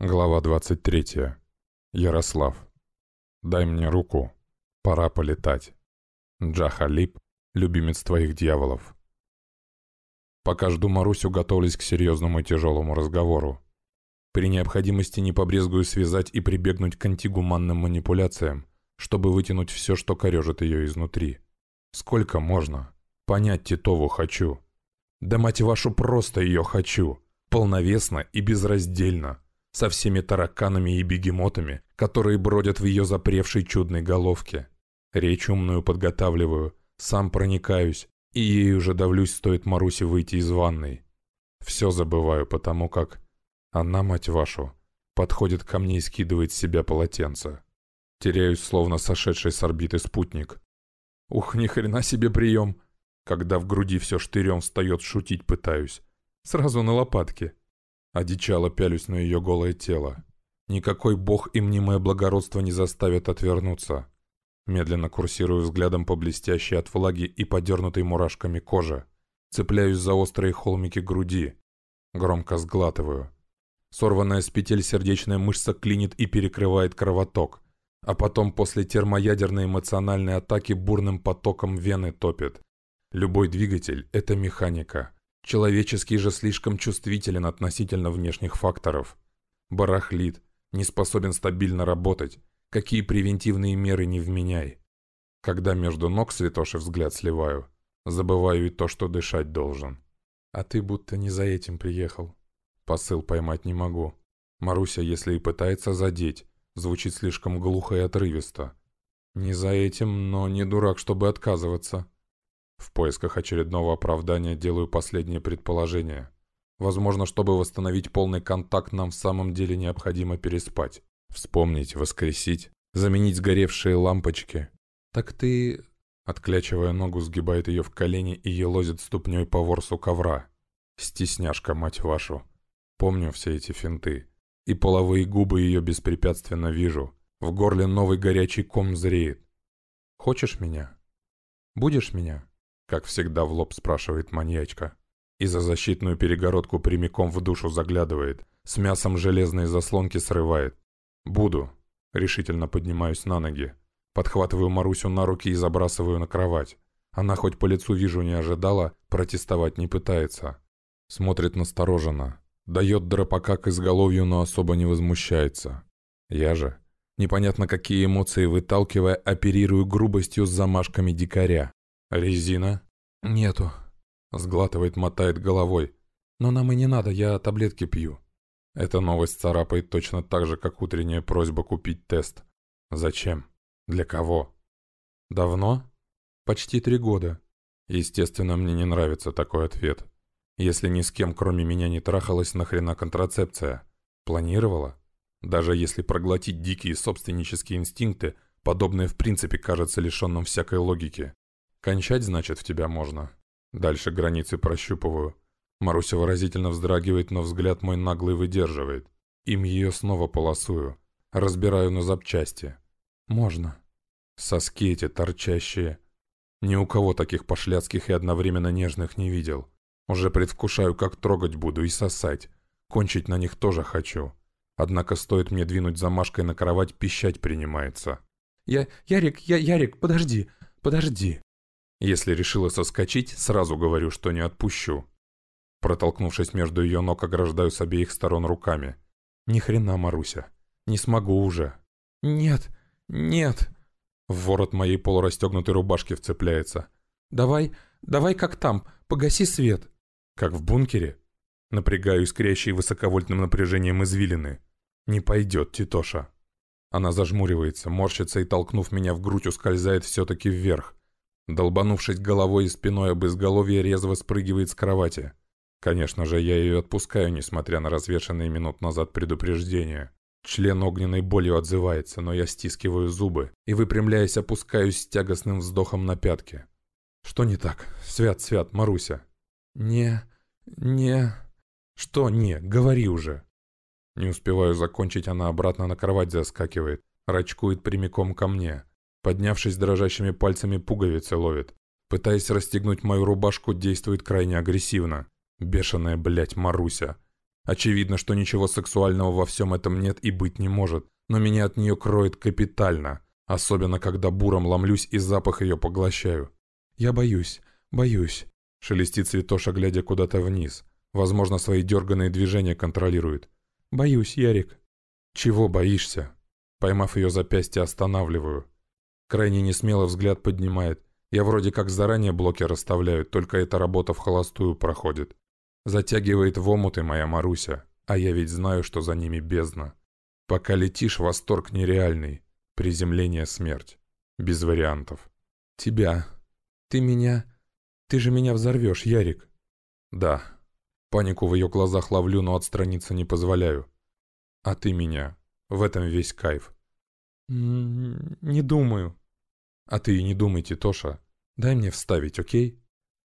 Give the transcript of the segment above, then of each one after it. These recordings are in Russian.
Глава 23. Ярослав. Дай мне руку. Пора полетать. Джахалип, любимец твоих дьяволов. Пока жду Марусю, готовлюсь к серьезному и тяжелому разговору. При необходимости не побрезгую связать и прибегнуть к антигуманным манипуляциям, чтобы вытянуть все, что корежит ее изнутри. Сколько можно? Понять Титову хочу. Да мать вашу, просто ее хочу. Полновесно и безраздельно со всеми тараканами и бегемотами, которые бродят в ее запревшей чудной головке. Речь умную подготавливаю, сам проникаюсь, и ей уже давлюсь, стоит Марусе выйти из ванной. Все забываю, потому как она, мать вашу, подходит ко мне и скидывает с себя полотенце. Теряюсь, словно сошедший с орбиты спутник. Ух, ни хрена себе прием! Когда в груди все штырем встает, шутить пытаюсь. Сразу на лопатки. Одичало пялюсь на ее голое тело. Никакой бог и мнимое благородство не заставят отвернуться. Медленно курсирую взглядом по блестящей от влаги и подернутой мурашками коже. Цепляюсь за острые холмики груди. Громко сглатываю. Сорванная с петель сердечная мышца клинит и перекрывает кровоток. А потом после термоядерной эмоциональной атаки бурным потоком вены топит. Любой двигатель – это механика. Человеческий же слишком чувствителен относительно внешних факторов. Барахлит, не способен стабильно работать. Какие превентивные меры не вменяй. Когда между ног святоши взгляд сливаю, забываю и то, что дышать должен. А ты будто не за этим приехал. Посыл поймать не могу. Маруся, если и пытается задеть, звучит слишком глухо и отрывисто. Не за этим, но не дурак, чтобы отказываться. В поисках очередного оправдания делаю последнее предположение. Возможно, чтобы восстановить полный контакт, нам в самом деле необходимо переспать. Вспомнить, воскресить, заменить сгоревшие лампочки. «Так ты...» Отклячивая ногу, сгибает ее в колени и елозит ступней по ворсу ковра. Стесняшка, мать вашу. Помню все эти финты. И половые губы ее беспрепятственно вижу. В горле новый горячий ком зреет. «Хочешь меня? Будешь меня?» Как всегда в лоб спрашивает маньячка. И за защитную перегородку прямиком в душу заглядывает. С мясом железные заслонки срывает. «Буду». Решительно поднимаюсь на ноги. Подхватываю Марусю на руки и забрасываю на кровать. Она хоть по лицу вижу не ожидала, протестовать не пытается. Смотрит настороженно. Дает дропака к изголовью, но особо не возмущается. Я же, непонятно какие эмоции выталкивая, оперирую грубостью с замашками дикаря. «Резина?» «Нету», — сглатывает, мотает головой. «Но нам и не надо, я таблетки пью». Эта новость царапает точно так же, как утренняя просьба купить тест. Зачем? Для кого? Давно? Почти три года. Естественно, мне не нравится такой ответ. Если ни с кем, кроме меня, не трахалась, нахрена контрацепция? Планировала? Даже если проглотить дикие собственнические инстинкты, подобное в принципе кажется лишенным всякой логики. Кончать, значит, в тебя можно. Дальше границы прощупываю. Маруся выразительно вздрагивает, но взгляд мой наглый выдерживает. Им ее снова полосую. Разбираю на запчасти. Можно. Соски эти торчащие. Ни у кого таких пошляцких и одновременно нежных не видел. Уже предвкушаю, как трогать буду и сосать. Кончить на них тоже хочу. Однако стоит мне двинуть замашкой на кровать, пищать принимается. «Я... Ярик, я... Ярик, подожди, подожди!» Если решила соскочить, сразу говорю, что не отпущу. Протолкнувшись между ее ног, ограждаю с обеих сторон руками. Ни хрена, Маруся. Не смогу уже. Нет, нет. В ворот моей полурастегнутой рубашки вцепляется. Давай, давай как там, погаси свет. Как в бункере? Напрягаю искрящие высоковольтным напряжением извилины. Не пойдет, Титоша. Она зажмуривается, морщится и, толкнув меня в грудь, ускользает все-таки вверх. Долбанувшись головой и спиной об изголовье, резво спрыгивает с кровати. Конечно же, я ее отпускаю, несмотря на развешанные минут назад предупреждения. Член огненной болью отзывается, но я стискиваю зубы и, выпрямляясь, опускаюсь с тягостным вздохом на пятки. Что не так? Свят, свят, Маруся. Не... не... Что не? Говори уже. Не успеваю закончить, она обратно на кровать заскакивает, рачкует прямиком ко мне. Поднявшись дрожащими пальцами, пуговицы ловит. Пытаясь расстегнуть мою рубашку, действует крайне агрессивно. Бешеная, блядь, Маруся. Очевидно, что ничего сексуального во всем этом нет и быть не может, но меня от нее кроет капитально, особенно когда буром ломлюсь и запах ее поглощаю. «Я боюсь, боюсь», — шелестит Святоша, глядя куда-то вниз. Возможно, свои дерганные движения контролирует. «Боюсь, Ярик». «Чего боишься?» Поймав ее запястье, останавливаю. Крайне несмело взгляд поднимает. Я вроде как заранее блоки расставляю, только эта работа в холостую проходит. Затягивает в омуты моя Маруся, а я ведь знаю, что за ними бездна. Пока летишь, восторг нереальный. Приземление смерть. Без вариантов. Тебя. Ты меня... Ты же меня взорвешь, Ярик. Да. Панику в ее глазах ловлю, но отстраниться не позволяю. А ты меня. В этом весь кайф. Не думаю. А ты и не думайте, Тоша. Дай мне вставить, окей?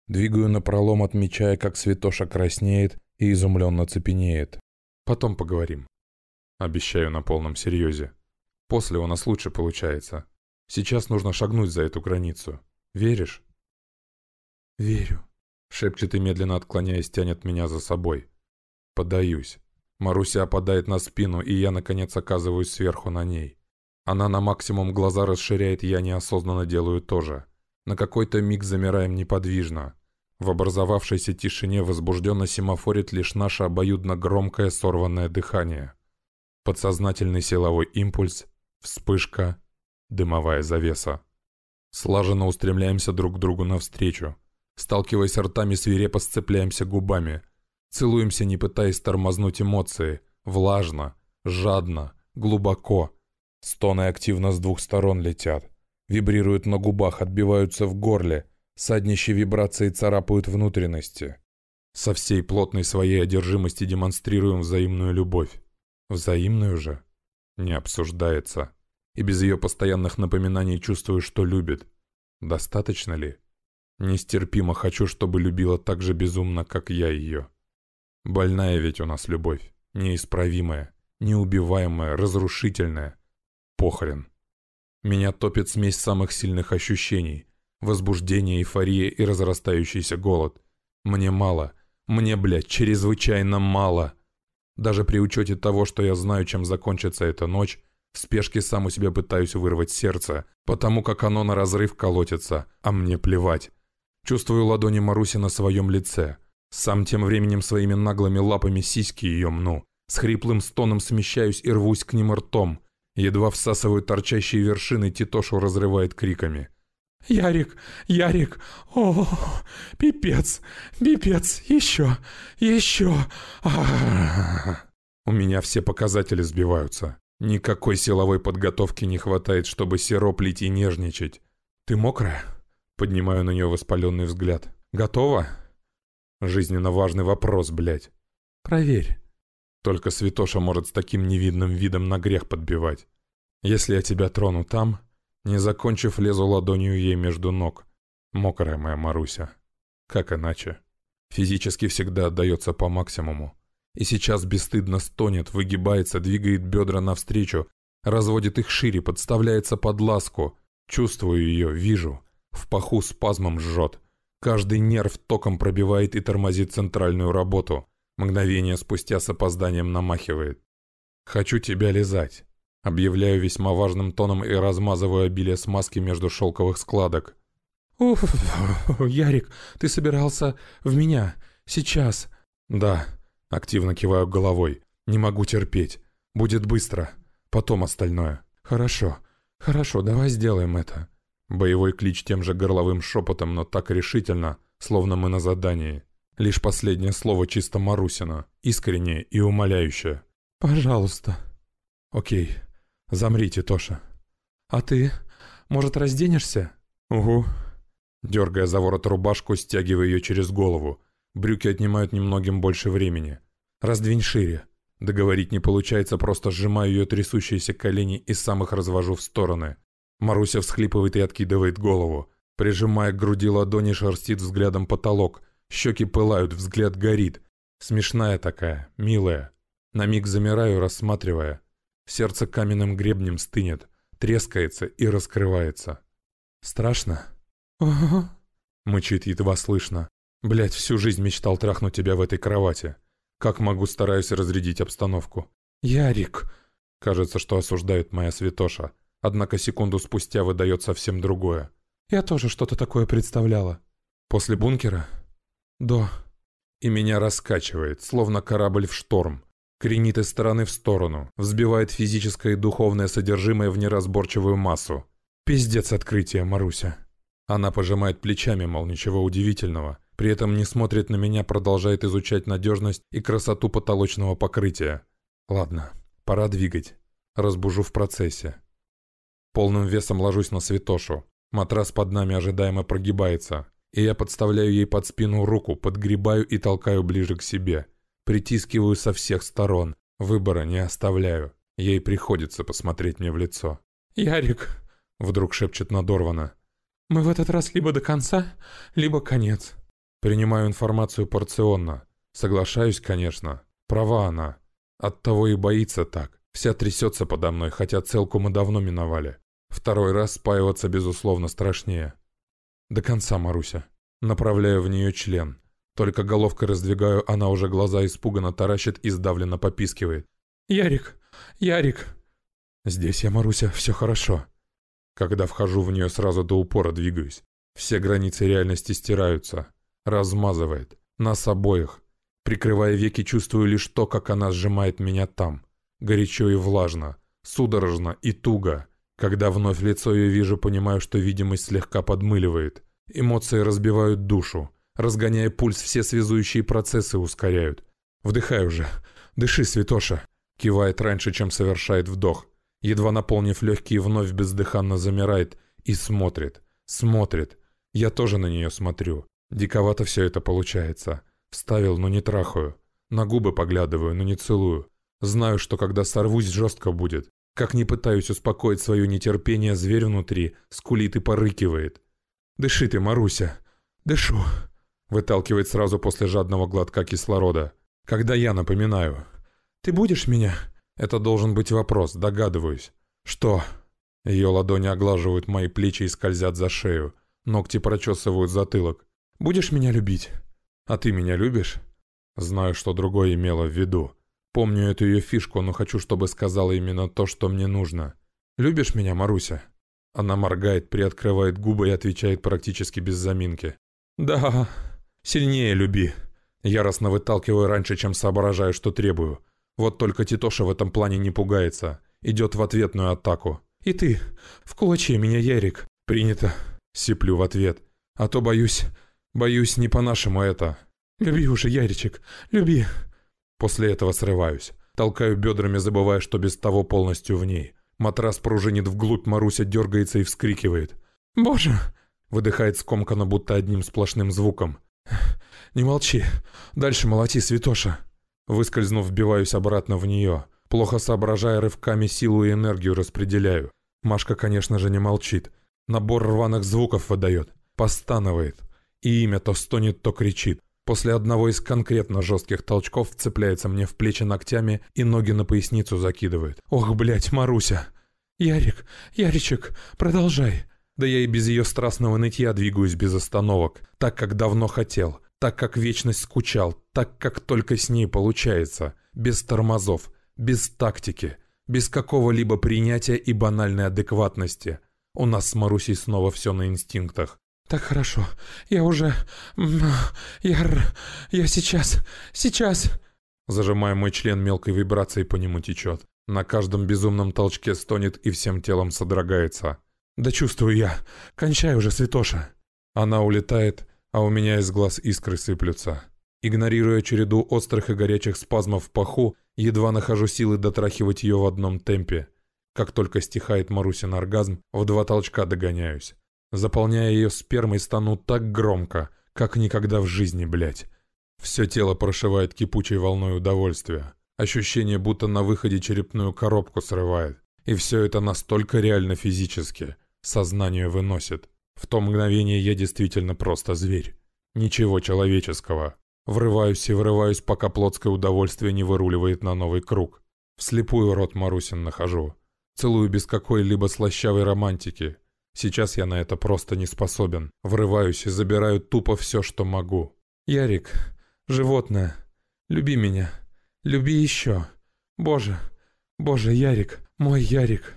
Двигаю напролом, отмечая, как Святоша краснеет и изумленно цепенеет. Потом поговорим. Обещаю на полном серьезе. После у нас лучше получается. Сейчас нужно шагнуть за эту границу. Веришь? Верю. Шепчет и медленно отклоняясь тянет меня за собой. Подаюсь. Маруся опадает на спину, и я, наконец, оказываюсь сверху на ней. Она на максимум глаза расширяет, я неосознанно делаю то же. На какой-то миг замираем неподвижно. В образовавшейся тишине возбужденно семафорит лишь наше обоюдно громкое сорванное дыхание. Подсознательный силовой импульс, вспышка, дымовая завеса. Слаженно устремляемся друг к другу навстречу. Сталкиваясь ртами, свирепо сцепляемся губами. Целуемся, не пытаясь тормознуть эмоции. Влажно, жадно, глубоко. Стоны активно с двух сторон летят вибрируют на губах, отбиваются в горле, саднищие вибрации царапают внутренности. Со всей плотной своей одержимости демонстрируем взаимную любовь. Взаимную же не обсуждается. И без ее постоянных напоминаний чувствую, что любит. Достаточно ли? Нестерпимо хочу, чтобы любила так же безумно, как я ее. Больная ведь у нас любовь. Неисправимая, неубиваемая, разрушительная. Похрен. Меня топит смесь самых сильных ощущений. Возбуждение, эйфория и разрастающийся голод. Мне мало. Мне, блядь, чрезвычайно мало. Даже при учете того, что я знаю, чем закончится эта ночь, в спешке сам у себя пытаюсь вырвать сердце, потому как оно на разрыв колотится, а мне плевать. Чувствую ладони Маруси на своем лице. Сам тем временем своими наглыми лапами сиськи ее мну. С хриплым стоном смещаюсь и рвусь к ним ртом. Едва всасывают торчащие вершины, Титошу разрывает криками. «Ярик! Ярик! О, пипец! Пипец! Еще! Еще! А У меня все показатели сбиваются. Никакой силовой подготовки не хватает, чтобы сироплить и нежничать. Ты мокрая?» Поднимаю на нее воспаленный взгляд. «Готова?» Жизненно важный вопрос, блядь. «Проверь». Только святоша может с таким невидным видом на грех подбивать. Если я тебя трону там, не закончив, лезу ладонью ей между ног. Мокрая моя Маруся. Как иначе? Физически всегда отдается по максимуму. И сейчас бесстыдно стонет, выгибается, двигает бедра навстречу, разводит их шире, подставляется под ласку. Чувствую ее, вижу. В паху спазмом жжет. Каждый нерв током пробивает и тормозит центральную работу. Мгновение спустя с опозданием намахивает. «Хочу тебя лизать». Объявляю весьма важным тоном и размазываю обилие смазки между шелковых складок. «Уф, Ярик, ты собирался в меня? Сейчас?» «Да», — активно киваю головой. «Не могу терпеть. Будет быстро. Потом остальное». «Хорошо, хорошо, давай сделаем это». Боевой клич тем же горловым шепотом, но так решительно, словно мы на задании. Лишь последнее слово чисто Марусина, искреннее и умоляющее. «Пожалуйста». «Окей, замрите, Тоша». «А ты, может, разденешься?» «Угу». Дергая за ворот рубашку, стягивая ее через голову. Брюки отнимают немногим больше времени. «Раздвинь шире». Договорить не получается, просто сжимаю ее трясущиеся колени и сам их развожу в стороны. Маруся всхлипывает и откидывает голову. Прижимая к груди ладони, шерстит взглядом потолок. Щеки пылают, взгляд горит. Смешная такая, милая. На миг замираю, рассматривая. Сердце каменным гребнем стынет, трескается и раскрывается. «Страшно?» «Ага», — мычит едва слышно. Блять, всю жизнь мечтал трахнуть тебя в этой кровати. Как могу, стараюсь разрядить обстановку. «Ярик!» Кажется, что осуждает моя святоша. Однако секунду спустя выдает совсем другое. «Я тоже что-то такое представляла». «После бункера?» «Да». И меня раскачивает, словно корабль в шторм. Кренит из стороны в сторону, взбивает физическое и духовное содержимое в неразборчивую массу. Пиздец открытие, Маруся. Она пожимает плечами, мол, ничего удивительного. При этом не смотрит на меня, продолжает изучать надежность и красоту потолочного покрытия. Ладно, пора двигать. Разбужу в процессе. Полным весом ложусь на святошу. Матрас под нами ожидаемо прогибается. И я подставляю ей под спину руку, подгребаю и толкаю ближе к себе. Притискиваю со всех сторон. Выбора не оставляю. Ей приходится посмотреть мне в лицо. «Ярик!» — вдруг шепчет надорвано. «Мы в этот раз либо до конца, либо конец». Принимаю информацию порционно. Соглашаюсь, конечно. Права она. Оттого и боится так. Вся трясется подо мной, хотя целку мы давно миновали. Второй раз спаиваться, безусловно, страшнее. До конца, Маруся. Направляю в нее член. Только головкой раздвигаю, она уже глаза испуганно таращит и сдавленно попискивает. «Ярик! Ярик!» «Здесь я, Маруся, все хорошо». Когда вхожу в нее, сразу до упора двигаюсь. Все границы реальности стираются. Размазывает. Нас обоих. Прикрывая веки, чувствую лишь то, как она сжимает меня там. Горячо и влажно. Судорожно и туго. Когда вновь лицо ее вижу, понимаю, что видимость слегка подмыливает. Эмоции разбивают душу. Разгоняя пульс, все связующие процессы ускоряют. «Вдыхай уже. Дыши, святоша!» Кивает раньше, чем совершает вдох. Едва наполнив легкие, вновь бездыханно замирает и смотрит. Смотрит. Я тоже на нее смотрю. Диковато все это получается. Вставил, но не трахаю. На губы поглядываю, но не целую. Знаю, что когда сорвусь, жестко будет. Как не пытаюсь успокоить свое нетерпение, зверь внутри скулит и порыкивает. «Дыши ты, Маруся!» «Дышу!» Выталкивает сразу после жадного глотка кислорода. Когда я напоминаю. «Ты будешь меня?» Это должен быть вопрос, догадываюсь. «Что?» Ее ладони оглаживают мои плечи и скользят за шею. Ногти прочесывают затылок. «Будешь меня любить?» «А ты меня любишь?» Знаю, что другое имела в виду. Помню эту ее фишку, но хочу, чтобы сказала именно то, что мне нужно. «Любишь меня, Маруся?» Она моргает, приоткрывает губы и отвечает практически без заминки. «Да, сильнее люби». Яростно выталкиваю раньше, чем соображаю, что требую. Вот только Титоша в этом плане не пугается. Идет в ответную атаку. «И ты, в кулаче меня, Ярик!» «Принято!» Сиплю в ответ. «А то боюсь, боюсь, не по-нашему это!» «Люби уже, Яричек, люби!» После этого срываюсь. Толкаю бедрами, забывая, что без того полностью в ней. Матрас пружинит вглубь, Маруся дергается и вскрикивает. «Боже!» Выдыхает скомканно, будто одним сплошным звуком. «Не молчи. Дальше молоти, святоша!» Выскользнув, вбиваюсь обратно в нее. Плохо соображая, рывками силу и энергию распределяю. Машка, конечно же, не молчит. Набор рваных звуков выдает. Постанывает. И имя то стонет, то кричит. После одного из конкретно жестких толчков вцепляется мне в плечи ногтями и ноги на поясницу закидывает. «Ох, блядь, Маруся!» «Ярик, Яричек, продолжай!» Да я и без ее страстного нытья двигаюсь без остановок, так как давно хотел так как вечность скучал, так как только с ней получается, без тормозов, без тактики, без какого-либо принятия и банальной адекватности. У нас с Марусей снова все на инстинктах. «Так хорошо. Я уже... Я... Я сейчас... Сейчас...» Зажимая мой член мелкой вибрацией по нему течет. На каждом безумном толчке стонет и всем телом содрогается. «Да чувствую я. Кончай уже, святоша!» Она улетает, а у меня из глаз искры сыплются. Игнорируя череду острых и горячих спазмов в паху, едва нахожу силы дотрахивать ее в одном темпе. Как только стихает Марусин оргазм, в два толчка догоняюсь. Заполняя ее спермой, стану так громко, как никогда в жизни, блять. Все тело прошивает кипучей волной удовольствия. Ощущение, будто на выходе черепную коробку срывает. И все это настолько реально физически. Сознание выносит. В то мгновение я действительно просто зверь. Ничего человеческого. Врываюсь и врываюсь, пока плотское удовольствие не выруливает на новый круг. Вслепую рот Марусин нахожу. Целую без какой-либо слащавой романтики. Сейчас я на это просто не способен. Врываюсь и забираю тупо все, что могу. «Ярик, животное, Люби меня. Люби еще. Боже, боже, Ярик, мой Ярик.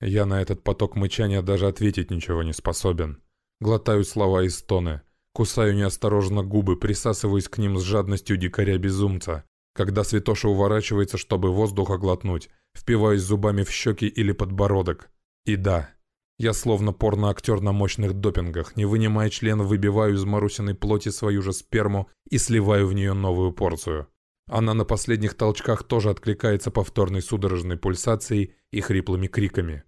Я на этот поток мычания даже ответить ничего не способен. Глотаю слова и стоны. Кусаю неосторожно губы, присасываюсь к ним с жадностью дикаря-безумца. Когда Святоша уворачивается, чтобы воздуха глотнуть, впиваюсь зубами в щеки или подбородок. И да, я словно порно-актер на мощных допингах, не вынимая член, выбиваю из Марусиной плоти свою же сперму и сливаю в нее новую порцию. Она на последних толчках тоже откликается повторной судорожной пульсацией и хриплыми криками.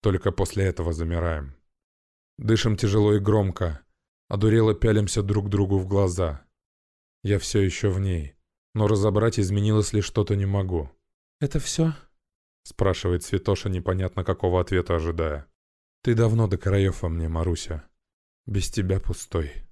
Только после этого замираем. Дышим тяжело и громко. Одурело пялимся друг другу в глаза. Я все еще в ней. Но разобрать, изменилось ли что-то, не могу. «Это все?» Спрашивает Святоша, непонятно какого ответа ожидая. «Ты давно до краев во мне, Маруся. Без тебя пустой».